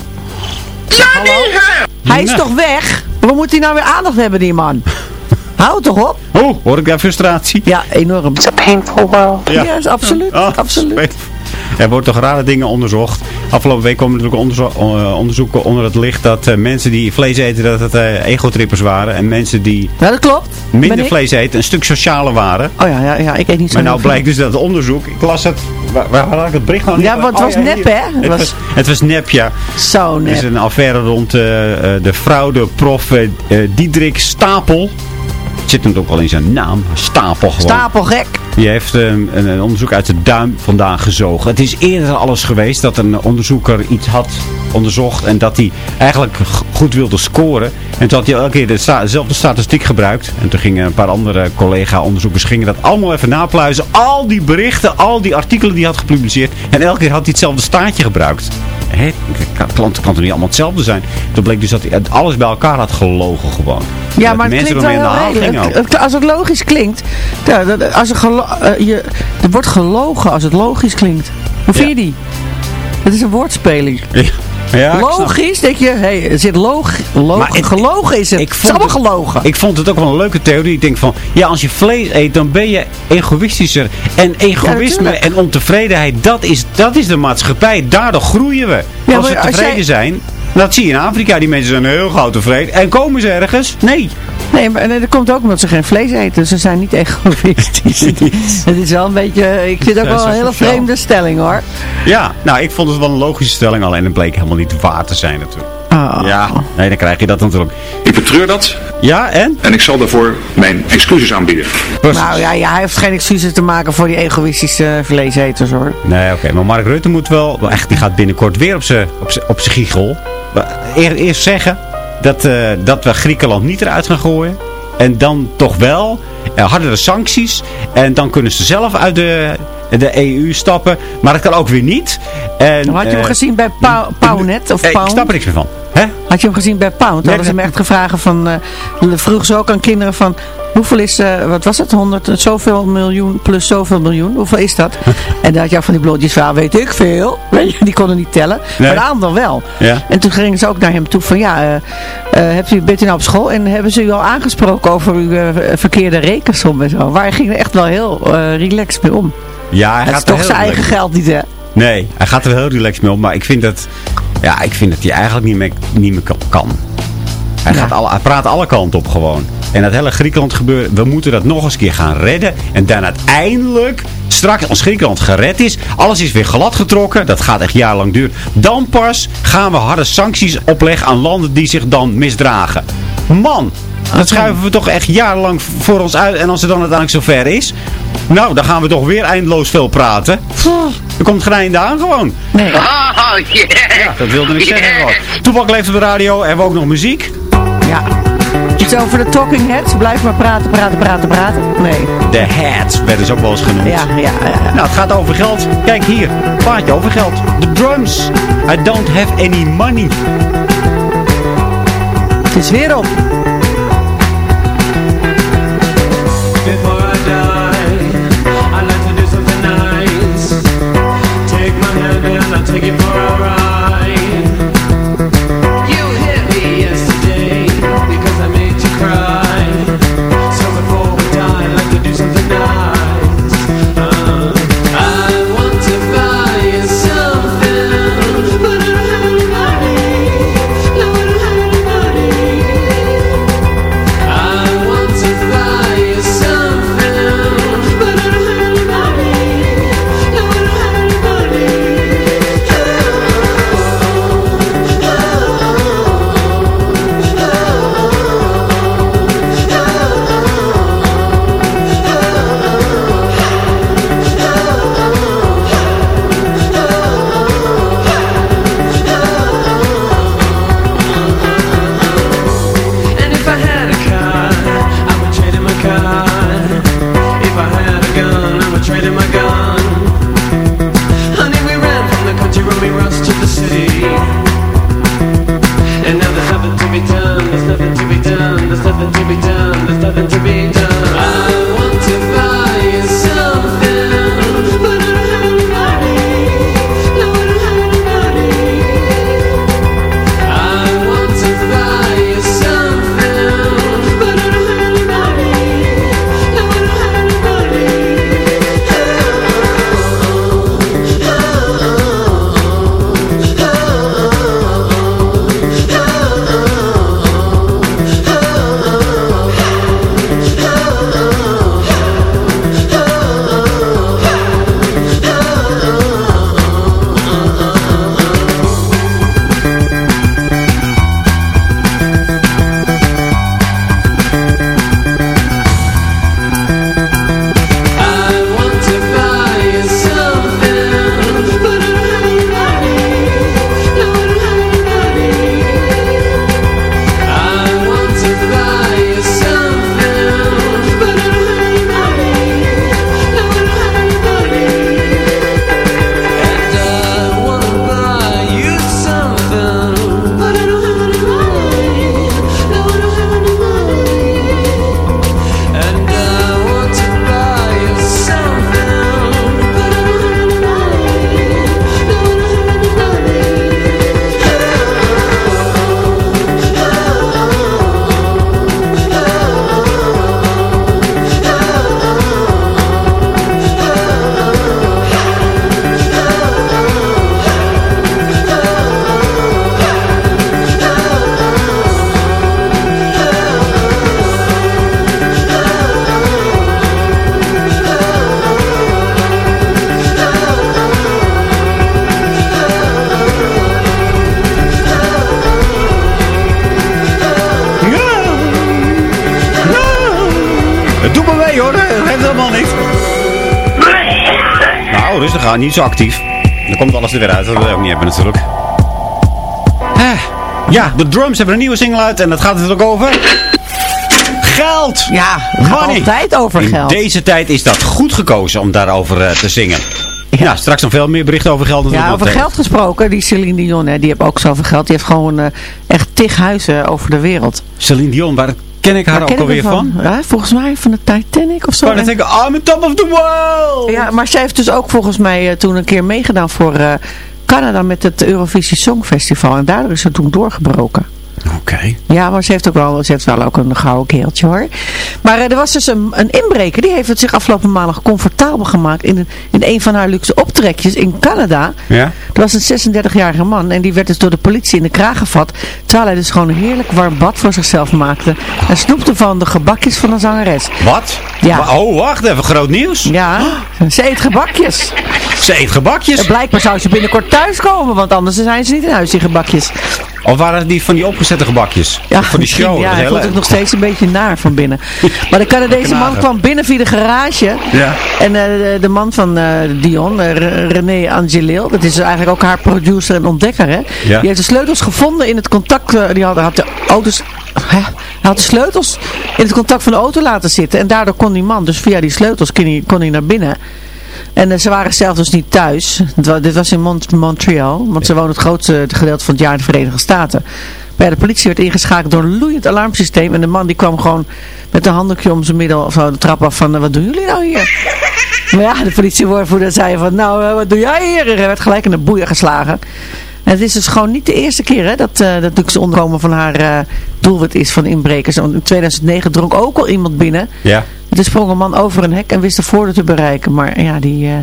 Hij is Ja. toch weg? Waarom moet hij nou weer aandacht hebben, die man? Hou toch op? Oh, hoor ik daar frustratie? Ja, enorm. It's a painful world. Ja, is absoluut. Oh, absoluut. Er wordt toch rare dingen onderzocht. Afgelopen week kwamen natuurlijk onderzo eh, onderzoeken onder het licht dat eh, mensen die vlees eten, dat het eh, egotrippers waren. En mensen die Ja, dat klopt. Minder vlees eten, een stuk socialer waren. Oh ja, ja, ja, ik eet niet zo Maar nou blijkt dus dat het onderzoek, ik las het, waar, waar had ik het bericht nou? Ja, want het Oh, was nep, hè? Het Het was- het was nep, ja. Zo Er is een affaire rond de fraude prof eh, eh, Diederik Stapel. Zit hem ook al in zijn naam. Stapel gewoon. Stapelgek. Die heeft eh, een, een onderzoek uit zijn duim vandaan gezogen. Het is eerder alles geweest dat een onderzoeker iets had onderzocht. En dat hij eigenlijk goed wilde scoren. En toen had hij elke keer de dezelfde statistiek gebruikt. En toen gingen een paar andere collega-onderzoekers gingen dat allemaal even napluizen. Al die berichten, al die artikelen die hij had gepubliceerd. En elke keer had hij hetzelfde staartje gebruikt. Hé, klanten kan toch niet allemaal hetzelfde zijn? Toen bleek dus dat hij het alles bij elkaar had gelogen gewoon. Ja, maar het klinkt wel heel Als het logisch klinkt. Als er, eh, je, er wordt gelogen als het logisch klinkt. Hoe vind je die? Het is een woordspeling. Ja. Ja, Logisch, denk je, hey, er zit log, log, Maar het- gelogen is het. ik het is allemaal het- gelogen. Ik vond het ook wel een leuke theorie. Ik denk van, ja, als je vlees eet, dan ben je egoïstischer. En egoïsme en ontevredenheid, dat is, dat is de maatschappij. Daardoor groeien we. Ja, als we als tevreden jij- zijn, dat zie je in Afrika. Die mensen zijn heel gauw tevreden. En komen ze ergens? Nee. Nee, maar nee, dat komt ook omdat ze geen vlees eten. Ze zijn niet egoïstisch. het is wel een beetje, ik vind het ook wel een hele vreemde stelling hoor. Ja, nou, ik vond het wel een logische stelling. Alleen het bleek helemaal niet waar te zijn natuurlijk. Ah. Ja, nee, dan krijg je dat natuurlijk. Ik betreur dat Ja, en? en ik zal daarvoor mijn excuses aanbieden. Nou ja, ja, hij heeft geen excuses te maken voor die egoïstische vleeseters hoor. Nee, oké. Maar Mark Rutte moet wel... wel Echt, die gaat binnenkort weer op zijn op giegel. Maar Eer, eerst zeggen dat, eh, dat we Griekenland niet eruit gaan gooien. En dan toch wel eh, hardere sancties. En dan kunnen ze zelf uit de, de EU stappen. Maar dat kan ook weer niet. En, Had je hem eh, gezien bij Pau- Pauwnet? Of eh, ik snap er niks meer van. Hè? Had je hem gezien bij Pound? Hadden ze hem echt gevraagd van... eh vroeg ze ook aan kinderen van... Hoeveel is, eh, wat was het, 100, en zoveel miljoen plus zoveel miljoen? Hoeveel is dat? en dan had je van die blondjes van, weet ik veel. Weet je, die konden niet tellen. Nee. Maar de ander wel. Ja. En toen gingen ze ook naar hem toe van, ja, hebt u, bent u nou op school? En hebben ze u al aangesproken over uw verkeerde rekensom en zo? Waar ging er echt wel heel relaxed mee om. Ja, hij Het is gaat er toch zijn eigen geld niet, hè? Nee, hij gaat er wel heel relaxed mee om. Maar ik vind dat, ja, ik vind dat hij eigenlijk niet meer, niet meer kan. Hij, gaat alle, hij praat alle kanten op gewoon. En dat hele Griekenland gebeuren, we moeten dat nog eens een keer gaan redden. En dan uiteindelijk, straks als Griekenland gered is, alles is weer glad getrokken. Dat gaat echt jarenlang duren. Dan pas gaan we harde sancties opleggen aan landen die zich dan misdragen. Man, dat schuiven we toch echt jarenlang voor ons uit. En als het dan uiteindelijk zover is, nou, dan gaan we toch weer eindeloos veel praten. Er komt geen einde aan gewoon. Nee. Oh, yeah. Ja, dat wilde ik zeggen gewoon. Toepak leeft op de radio. Hebben we ook nog muziek? Ja. Iets over de talking heads. Blijf maar praten, praten, praten, praten. Nee. De Heads werden ze ook wel eens genoemd. Ja, ja, ja. Nou, het gaat over geld. Kijk hier, plaatje over geld. De drums. I don't have any money. Het is weer op. nothing to be done. There's nothing to be Niet zo actief. Dan komt alles er weer uit. Dat wil je ook niet hebben natuurlijk. Eh, ja, de drums hebben een nieuwe single uit. En dat gaat natuurlijk over... Geld! Ja, het gaat Money. altijd over In geld. deze tijd is dat goed gekozen om daarover eh, te zingen. Ja, straks nog veel meer berichten over geld. natuurlijk, Ja, over geld gesproken. Die Celine Dion, hè, die heeft ook zoveel geld. Die heeft gewoon eh, echt tig huizen over de wereld. Celine Dion, waar ken ik haar Waar ook alweer haar van? Ja, volgens mij van de Titanic of zo. Maar dan denk ik, I'm on top of the world! Ja, maar zij heeft dus ook volgens mij eh, toen een keer meegedaan voor eh, Canada met het Eurovisie Songfestival. En daardoor is ze toen doorgebroken. Oké. Ja, maar ze heeft ook wel, ze heeft wel ook een gouden keeltje hoor. Maar eh, er was dus een, een inbreker, die heeft het zich afgelopen maandag comfortabel gemaakt in een, in een van haar luxe optrekjes in Canada. Ja? Er was een 36-jarige man en die werd dus door de politie in de kraag gevat. Terwijl hij dus gewoon een heerlijk warm bad voor zichzelf maakte. En snoepte van de gebakjes van een zangeres. Wat? Ja. Oh, wacht even. Groot nieuws. Ja, ze eet gebakjes. Ze eet gebakjes. En blijkbaar zou ze binnenkort thuiskomen, want anders zijn ze niet in huis, die gebakjes. Of waren het die van die opgezette gebakjes? Ja, voor die show. Ja, hij voelt het nog steeds een beetje naar van binnen. Maar de Canadese man kwam binnen via de garage. Ja. En eh, de, man van eh, Dion, eh, René Angelil, dat is eigenlijk ook haar producer en ontdekker, hè? Die heeft de sleutels gevonden in het contact. die had, had de auto's. Hè? Hij had de sleutels in het contact van de auto laten zitten. En daardoor kon die man, dus via die sleutels, kon hij, kon hij naar binnen. En eh, ze waren zelf dus niet thuis. Dit was in Mont- Montreal, want ze wonen het grootste gedeelte van het jaar in de Verenigde Staten. Maar ja, de politie werd ingeschakeld door een loeiend alarmsysteem. En de man die kwam gewoon met een handdoekje om zijn middel of zo de trap af van, eh, wat doen jullie nou hier? Maar ja, de politiewoordvoerder zei van, nou, eh, wat doe jij hier? Er werd gelijk in de boeien geslagen. Het is dus gewoon niet de eerste keer hè, dat, eh dat Luxe onderkomen van haar eh, doelwit is van inbrekers. In 2009 dronk ook al iemand binnen. Ja. Er sprong een man over een hek en wist de voordeur te bereiken. Maar ja, die, eh,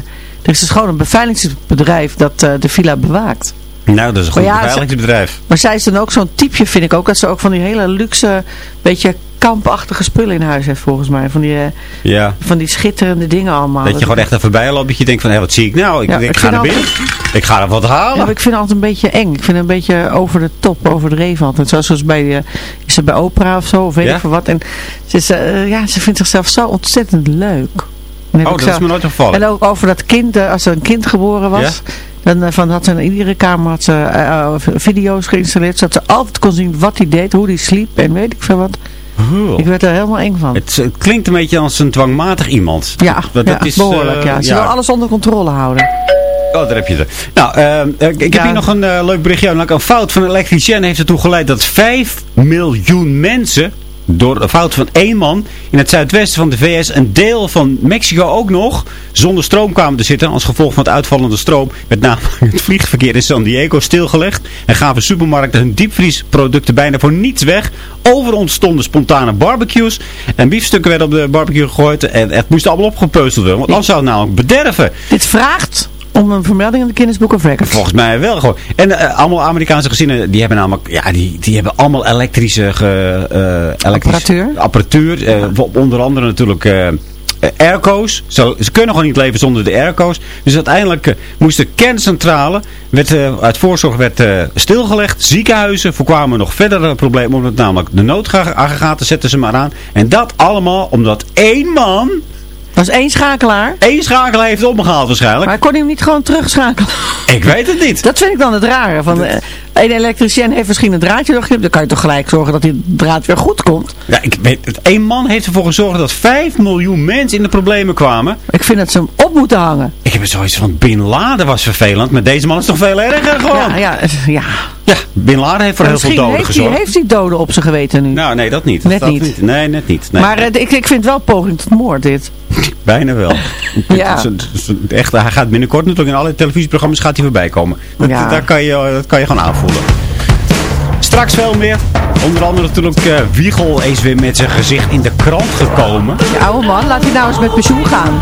er is dus gewoon een beveiligingsbedrijf dat de villa bewaakt. Nou, dat is een goed Maar ja, beveiligingsbedrijf. Maar zij is dan ook zo'n typeje, vind ik ook, dat ze ook van die hele luxe, beetje kampachtige spullen in huis heeft volgens mij. Van die, eh, Ja. van die schitterende dingen allemaal. Dat je gewoon echt er voorbij loopt dat je denkt van, hé, wat zie ik nou? Ik, Ja, ik, ik ga altijd- binnen. Ik ga er wat halen. ik vind het altijd een beetje eng. Ik vind het een beetje over de top, overdreven altijd. Zoals, zoals bij, eh, is ze bij opera of zo, of weet ik veel wat. En ze, is, eh, ja, ze vindt zichzelf zo ontzettend leuk. Oh, dat is me nooit opgevallen. En ook over dat kind, als er een kind geboren was. Dan van, had ze in iedere kamer had ze, video's geïnstalleerd. Zodat ze altijd kon zien wat hij deed, hoe hij sliep en weet ik veel wat. Oh. Ik werd er helemaal eng van. Het, het klinkt een beetje als een dwangmatig iemand. Ja, Dat, dat ja is, behoorlijk. eh, ja. Ze wil alles onder controle houden. Oh, daar heb je het. Nou, eh, ik ik heb hier nog een eh, leuk berichtje. Namelijk een fout van een elektricien heeft ertoe geleid dat 5 miljoen mensen, door een fout van één man, in het zuidwesten van de VS, een deel van Mexico ook nog, zonder stroom kwamen te zitten. Als gevolg van het uitvallende stroom werd namelijk het vliegverkeer in San Diego stilgelegd. En gaven supermarkten hun diepvriesproducten bijna voor niets weg. Over ontstonden spontane barbecues. En biefstukken werden op de barbecue gegooid. En het moest allemaal opgepeuzeld worden. Want anders zou het namelijk bederven. Dit vraagt om een vermelding in de Guinness of Records. Volgens mij wel gewoon. En eh, allemaal Amerikaanse gezinnen, die hebben namelijk, ja, die, die hebben allemaal elektrische, ge, eh, elektrische Apparatuur. apparatuur. Eh, onder andere natuurlijk airco's. Ze, ze kunnen gewoon niet leven zonder de airco's. Dus uiteindelijk eh, moest de kerncentrale, werd, uit voorzorg werd stilgelegd. Ziekenhuizen voorkwamen nog verdere problemen. Omdat namelijk de noodaggregaten zetten ze maar aan. En dat allemaal omdat één man... Dat is één schakelaar. Eén schakelaar heeft het opgehaald waarschijnlijk. Maar kon hij hem niet gewoon terugschakelen? Ik weet het niet. Dat vind ik dan het rare. Van, eh, een elektricien heeft misschien een draadje doorgeknipt. Dan kan je toch gelijk zorgen dat die draad weer goed komt. Ja, ik weet het. Eén man heeft ervoor gezorgd dat 5 miljoen mensen in de problemen kwamen. Ik vind dat ze hem op moeten hangen. Ik heb zoiets van, Bin Laden was vervelend. Maar deze man is toch veel erger gewoon. Ja, ja, eh, ja. Ja, Bin Laden heeft voor heel veel doden heeft hij, gezorgd. heeft hij doden op zijn geweten nu. Nou, nee, dat niet. Net dat niet. Nee, net niet. Nee, maar eh, ik, ik vind wel poging tot moord dit. bijna wel. Ja. Echt, hij gaat binnenkort natuurlijk in alle televisieprogramma's gaat hij voorbij komen. Dat, Ja. daar kan je, dat kan je gewoon aanvoelen. Straks veel meer. Onder andere natuurlijk eh, Wiegel is weer met zijn gezicht in de krant gekomen. Die oude man, laat hij nou eens met pensioen gaan.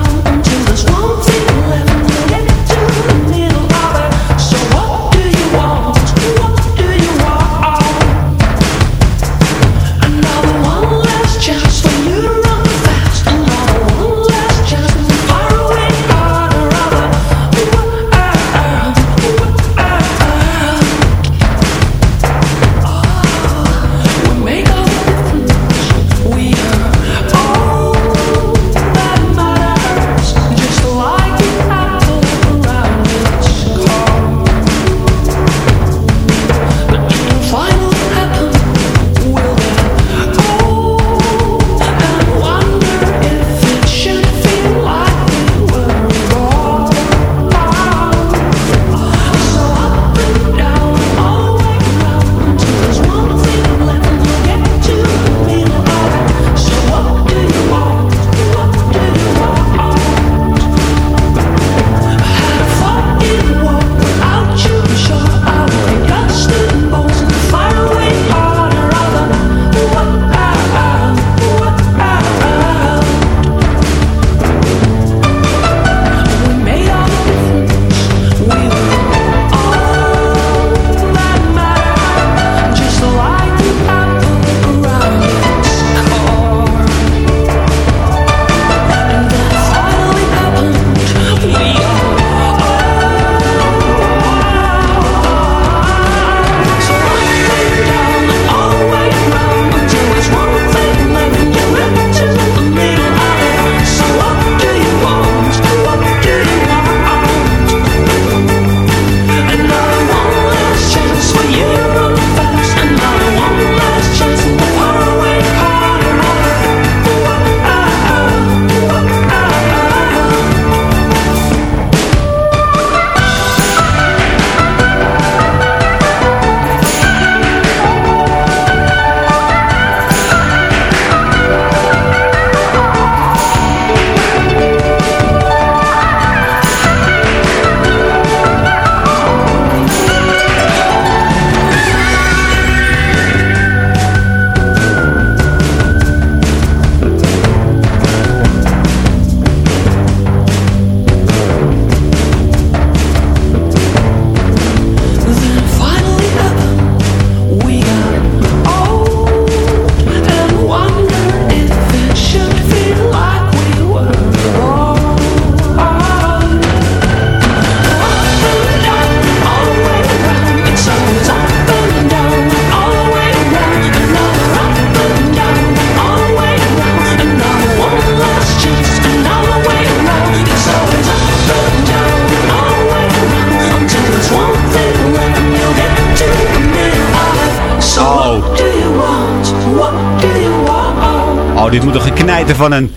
Van een...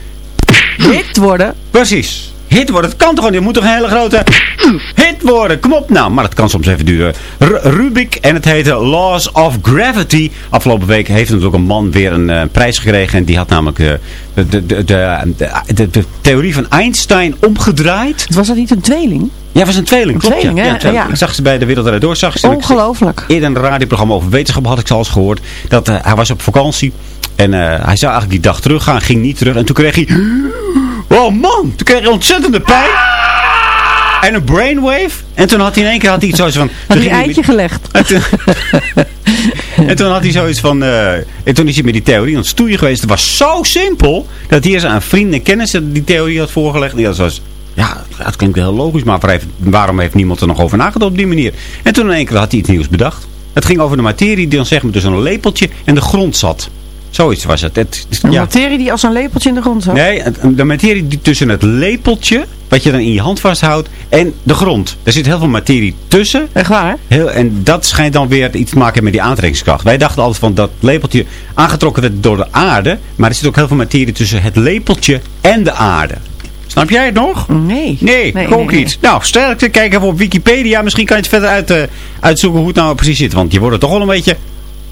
Hit worden? Precies. Hit worden. Het kan toch gewoon. Je moet toch een hele grote hit worden. Kom op nou. Maar dat kan soms even duren. R Rubik en het heette Laws of Gravity. Afgelopen week heeft natuurlijk een man weer een eh, prijs gekregen. En die had namelijk eh, de, de, de, de, de, de theorie van Einstein omgedraaid. Was dat niet een tweeling? Ja, het was een tweeling. Een klopt, ja. tweeling, hè? Ja, tweeling. Ja. Ik zag ze bij de Wereld Door. Zag ze Ongelooflijk. Eerder een radioprogramma over wetenschap had ik ze al eens gehoord. Dat, eh, hij was op vakantie. En eh, hij zou eigenlijk die dag teruggaan. Ging niet terug. En toen kreeg hij... Oh man, toen kreeg hij ontzettende pijn. En een brainwave. En toen had hij in één keer had hij iets zoals van... Had hij ging eitje gelegd. En toen, en toen had hij zoiets van... eh, en toen is hij met die theorie aan het stoeien geweest. Het was zo simpel. Dat hij eerst aan vrienden en kennissen die theorie had voorgelegd. En die had zoals... Ja, het klinkt heel logisch. Maar waarom heeft niemand er nog over nagedacht op die manier? En toen in één keer had hij iets nieuws bedacht. Het ging over de materie die dan zeg maar tussen een lepeltje en de grond zat. Zoiets was het. het, het- Een ja. materie die als een lepeltje in de grond zat. Nee, de materie die tussen het lepeltje, wat je dan in je hand vasthoudt, en de grond. Er zit heel veel materie tussen. Echt waar? Heel, en dat schijnt dan weer iets te maken met die aantrekkingskracht. Wij dachten altijd van dat lepeltje aangetrokken werd door de aarde. Maar er zit ook heel veel materie tussen het lepeltje en de aarde. Snap jij het nog? Nee. Nee, Nee, ook nee, niet. Nou, sterk te kijken even op Wikipedia. Misschien kan je het verder uit, eh, uitzoeken hoe het nou precies zit. Want je wordt er toch wel een beetje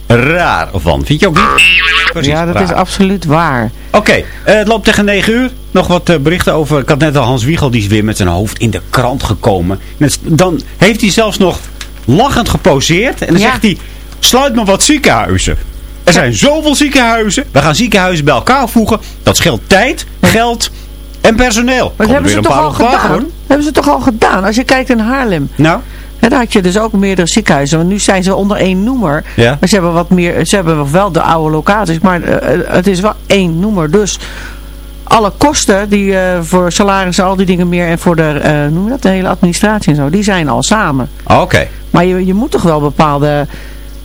raar van. Vind je ook niet? Precies, Ja, dat is absoluut waar. Oké, eh, het loopt tegen 9 uur. Nog wat eh, berichten over. Ik had net al Hans Wiegel, die is weer met zijn hoofd in de krant gekomen. Dan heeft hij zelfs nog lachend geposeerd. En dan Ja. zegt hij, sluit me wat ziekenhuizen. Er zijn zoveel ziekenhuizen. We gaan ziekenhuizen bij elkaar voegen. Dat scheelt tijd, geld en personeel. Maar dat hebben ze toch al gedaan? hoor. Hebben ze toch al gedaan? Als je kijkt in Haarlem. Nou? Hè, daar had je dus ook meerdere ziekenhuizen. Want nu zijn ze onder één noemer. Ja. Maar ze hebben wat meer. Ze hebben wel de oude locaties. Maar eh, het is wel één noemer. Dus alle kosten die eh, voor salaris en al die dingen meer. En voor de, eh, noem dat, de hele administratie en zo. Die zijn al samen. Oké. Maar je, je moet toch wel bepaalde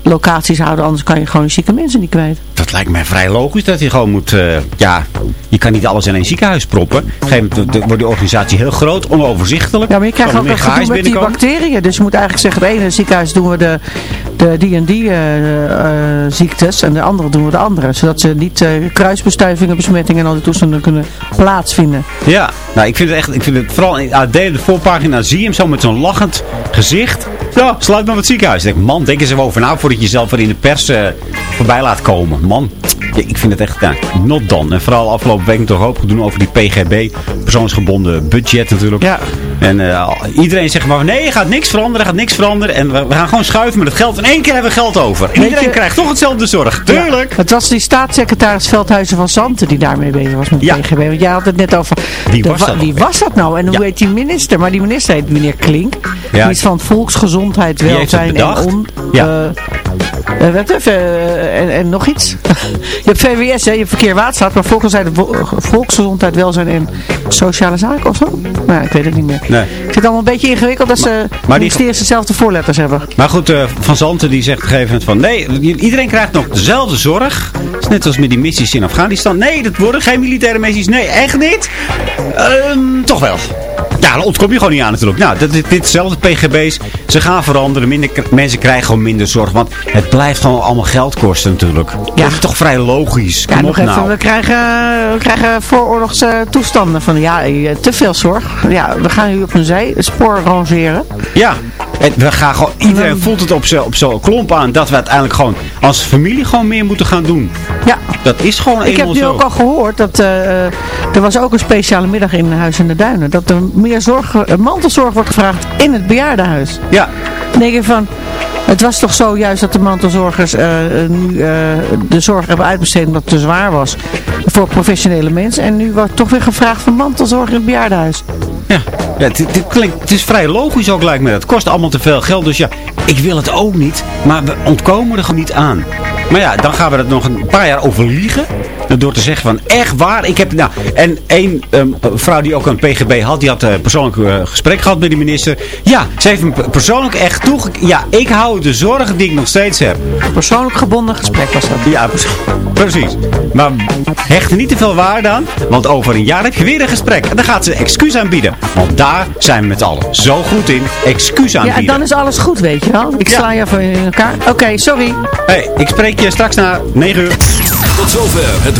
locaties houden. Anders kan je gewoon zieke mensen niet kwijt. Dat lijkt mij vrij logisch dat je gewoon moet... eh, ja, je kan niet alles in één ziekenhuis proppen. Op een gegeven moment wordt die organisatie heel groot, onoverzichtelijk. Ja, maar je krijgt ook een gedoe met die bacteriën. Dus je moet eigenlijk zeggen, het ene ziekenhuis doen we de, de die en die eh, eh, ziektes. En de andere doen we de andere. Zodat ze niet eh, kruisbestuivingen, besmettingen en al die toestanden kunnen plaatsvinden. Ja, nou ik vind het echt, ik vind het vooral in AD, de voorpagina, zie je hem zo met zo'n lachend gezicht. Ja, sluit maar wat ziekenhuis. Ik denk, man, denk eens even over na voordat je jezelf weer in de pers voorbij laat komen. Man, ja, ik vind het echt, nou, not done. En vooral afgelopen week toch hoop doen over die PGB, persoonsgebonden budget natuurlijk. Ja. En iedereen zegt maar, nee, er gaat niks veranderen, er gaat niks veranderen. En we, we gaan gewoon schuiven met het geld. In één keer hebben we geld over. En iedereen je- krijgt toch hetzelfde zorg. Tuurlijk. Ja, het was die staatssecretaris Veldhuizen van Zanten die daarmee bezig was met Ja. PGB. Want jij had het net over... Wie de was wa- dat Wie was dat nou? En hoe heet die minister? Maar die minister heet meneer Klink. Ja. Die is van volksgezondheid, Die welzijn en on... Ja. eh, eh, wat even, eh, en, en nog iets. je hebt VWS, hè, je hebt verkeer waterstaat, maar volksgezondheid, volksgezondheid, welzijn en sociale zaken of zo? Nou, ik weet het niet meer. Nee. Ik vind het allemaal een beetje ingewikkeld dat ze die- ministeries dezelfde voorletters hebben. Maar goed, Van Zanten die zegt op een gegeven moment van... Nee, iedereen krijgt nog dezelfde zorg. Is net als met die missies in Afghanistan. Nee, dat worden geen militaire missies. Nee, echt niet. Ehm, toch wel. Ja, daar ontkom je gewoon niet aan natuurlijk. Nou, dit, dit, ditzelfde PGB's. Ze gaan veranderen. Minder, mensen krijgen gewoon minder zorg. Want het blijft gewoon allemaal geld kosten natuurlijk. Ja. Dat is toch vrij logisch. Ja, Kom nog op even, nou. we krijgen, we krijgen vooroorlogse toestanden van ja, eh, te veel zorg. Ja, we gaan u op een zijspoor rangeren. Ja, en we gaan gewoon, iedereen voelt het op zo'n op klomp aan dat we uiteindelijk gewoon als familie gewoon meer moeten gaan doen. Ja. Dat is gewoon Ik heb nu ook al gehoord dat eh, er was ook een speciale middag in Huis in de Duinen. Dat er meer zorg, eh, mantelzorg wordt gevraagd in het bejaardenhuis. Ja. Dan denk je van, het was toch zo juist dat de mantelzorgers eh, nu eh, de zorg hebben uitbesteed omdat het te zwaar was voor professionele mensen. En nu wordt toch weer gevraagd voor mantelzorg in het bejaardenhuis. Ja, ja het, het klinkt, het is vrij logisch ook lijkt me. Het kost allemaal te veel geld. Dus ja, ik wil het ook niet. Maar we ontkomen er gewoon niet aan. Maar ja, dan gaan we er nog een paar jaar over liegen. Door te zeggen van, echt waar. Ik heb, nou, en één ehm, vrouw die ook een PGB had, die had een persoonlijk eh, gesprek gehad met de minister. Ja, ze heeft me persoonlijk echt toege... Ja, ik hou de zorg die ik nog steeds heb. Persoonlijk gebonden gesprek was dat. Ja, precies. Maar hecht er niet te veel waarde aan, want over een jaar heb je weer een gesprek. En dan gaat ze excuus aanbieden. Want daar zijn we met allen zo goed in. Excuus Ja, aanbieden. en dan is alles goed, weet je wel. Ik sla je even in elkaar. Oké, sorry. Hey, ik spreek je straks na 9 uur. Tot zover Het